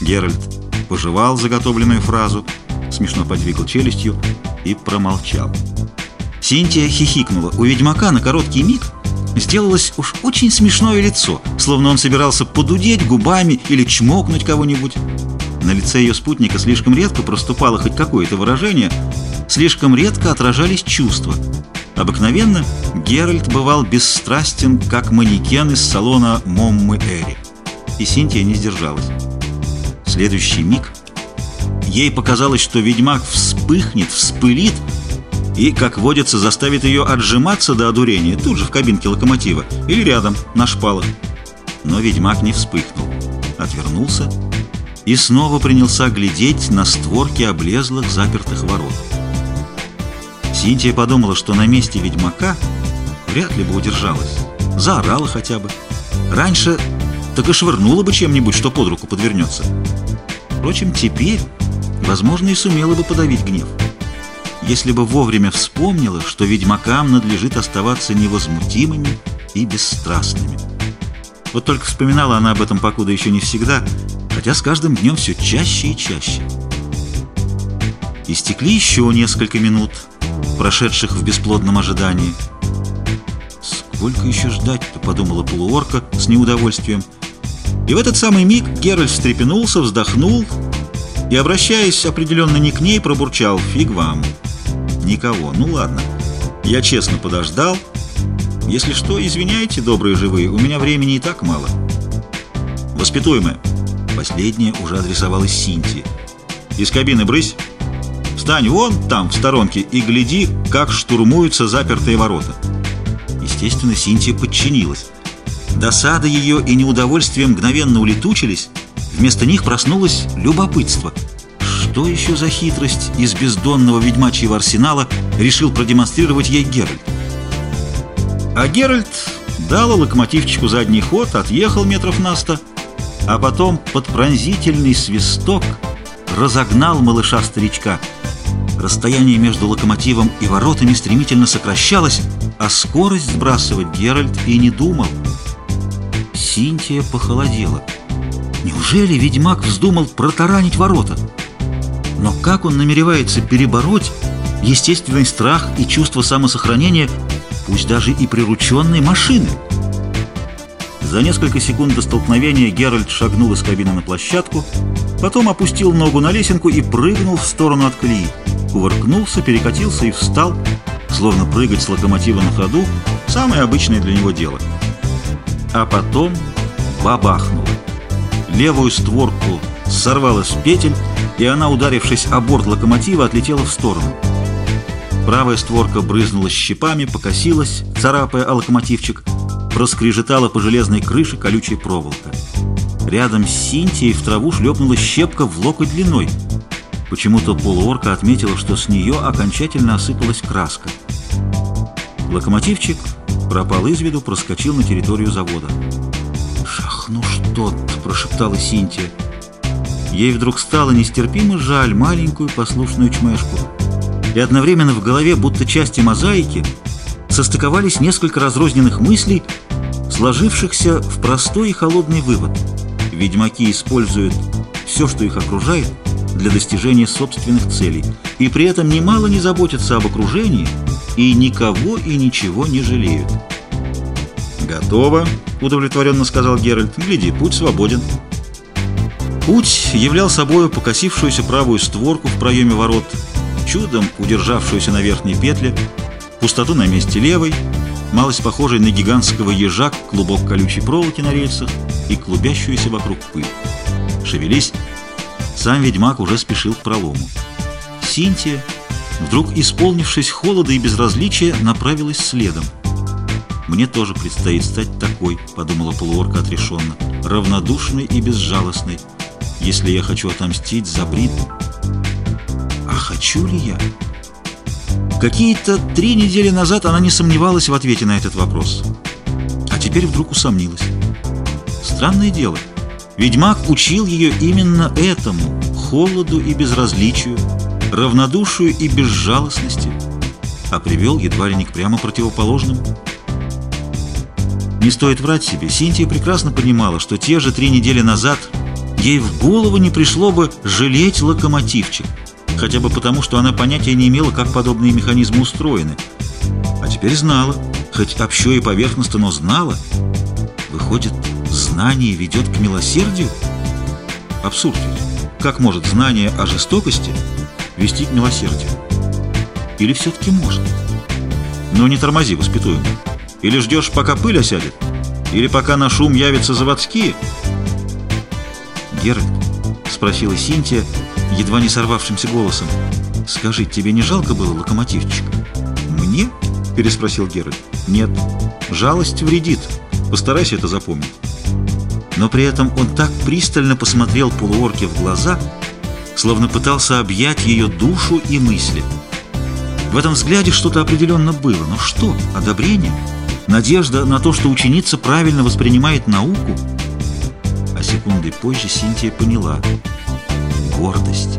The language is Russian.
Геральт пожевал заготовленную фразу, смешно подвигал челюстью и промолчал. Синтия хихикнула. У ведьмака на короткий миг сделалось уж очень смешное лицо, словно он собирался подудеть губами или чмокнуть кого-нибудь. На лице ее спутника слишком редко проступало хоть какое-то выражение, слишком редко отражались чувства. Обыкновенно Геральт бывал бесстрастен, как манекен из салона Моммы Эри. И Синтия не сдержалась. Следующий миг ей показалось, что ведьмак вспыхнет, вспылит и, как водится, заставит ее отжиматься до одурения тут же в кабинке локомотива или рядом, на шпалах. Но ведьмак не вспыхнул, отвернулся и снова принялся глядеть на створки облезлых запертых ворот. Синтия подумала, что на месте ведьмака вряд ли бы удержалась. Заорала хотя бы. Раньше так и швырнула бы чем-нибудь, что под руку подвернется. Впрочем, теперь, возможно, и сумела бы подавить гнев. Если бы вовремя вспомнила, что ведьмакам надлежит оставаться невозмутимыми и бесстрастными. Вот только вспоминала она об этом покуда еще не всегда, хотя с каждым днем все чаще и чаще. Истекли еще несколько минут, прошедших в бесплодном ожидании. «Сколько еще ждать-то?» — подумала полуорка с неудовольствием. И в этот самый миг Геральт встрепенулся, вздохнул и, обращаясь определенно не к ней, пробурчал «Фиг вам!» «Никого. Ну ладно. Я честно подождал. Если что, извиняйте, добрые живые, у меня времени и так мало». «Воспитуемая». Последняя уже адресовалась Синтии. «Из кабины брысь!» Встань вон там, в сторонке, и гляди, как штурмуются запертые ворота. Естественно, Синтия подчинилась. Досада ее и неудовольствие мгновенно улетучились. Вместо них проснулось любопытство. Что еще за хитрость из бездонного ведьмачьего арсенала решил продемонстрировать ей Геральт? А Геральт дал локомотивчику задний ход, отъехал метров на сто, а потом под пронзительный свисток разогнал малыша-старичка — Расстояние между локомотивом и воротами стремительно сокращалось, а скорость сбрасывать Геральт и не думал. Синтия похолодела. Неужели ведьмак вздумал протаранить ворота? Но как он намеревается перебороть естественный страх и чувство самосохранения, пусть даже и прирученной машины? За несколько секунд до столкновения Геральт шагнул из кабины на площадку, потом опустил ногу на лесенку и прыгнул в сторону от колеи кувыркнулся, перекатился и встал, словно прыгать с локомотива на ходу – самое обычное для него дело. А потом бабахнул. Левую створку сорвало с петель, и она, ударившись о борт локомотива, отлетела в сторону. Правая створка брызнула щипами, покосилась, царапая о локомотивчик, проскрежетала по железной крыше колючая проволока. Рядом с Синтией в траву шлепнула щепка в локоть длиной – Почему-то полуорка отметила, что с нее окончательно осыпалась краска. Локомотивчик пропал из виду, проскочил на территорию завода. «Шах, ну что -то, прошептала Синтия. Ей вдруг стало нестерпимо жаль маленькую послушную чмешку. И одновременно в голове, будто части мозаики, состыковались несколько разрозненных мыслей, сложившихся в простой и холодный вывод. Ведьмаки используют все, что их окружает, для достижения собственных целей, и при этом немало не заботятся об окружении и никого и ничего не жалеют. «Готово», — удовлетворенно сказал Геральт. «Гляди, путь свободен». Путь являл собою покосившуюся правую створку в проеме ворот, чудом удержавшуюся на верхней петле, пустоту на месте левой, малость похожей на гигантского ежа, клубок колючей проволоки на рельсах и клубящуюся вокруг пыль. «Шевелись!» Сам ведьмак уже спешил к пролому. Синтия, вдруг исполнившись холода и безразличия, направилась следом. «Мне тоже предстоит стать такой», — подумала полуорка отрешенно, «равнодушной и безжалостной, если я хочу отомстить за Брит. А хочу ли я?» Какие-то три недели назад она не сомневалась в ответе на этот вопрос. А теперь вдруг усомнилась. Странное дело — Ведьмак учил ее именно этому – холоду и безразличию, равнодушию и безжалостности, а привел едва ли не к прямо противоположному. Не стоит врать себе, Синтия прекрасно понимала, что те же три недели назад ей в голову не пришло бы жалеть локомотивчик, хотя бы потому, что она понятия не имела, как подобные механизмы устроены. А теперь знала, хоть общо и поверхностно, но знала. Выходит, знание ведет к милосердию? Абсурд ведь. Как может знание о жестокости вести к милосердию? Или все-таки может? Но не тормози, воспитуемый. Или ждешь, пока пыль осядет? Или пока на шум явятся заводские? Геральт, спросила Синтия, едва не сорвавшимся голосом, скажи, тебе не жалко было локомотивчика? Мне? Переспросил Геральт. Нет, жалость вредит. Постарайся это запомнить. Но при этом он так пристально посмотрел полуорке в глаза, словно пытался объять ее душу и мысли. В этом взгляде что-то определенно было. Но что? Одобрение? Надежда на то, что ученица правильно воспринимает науку? А секундой позже Синтия поняла. Гордость.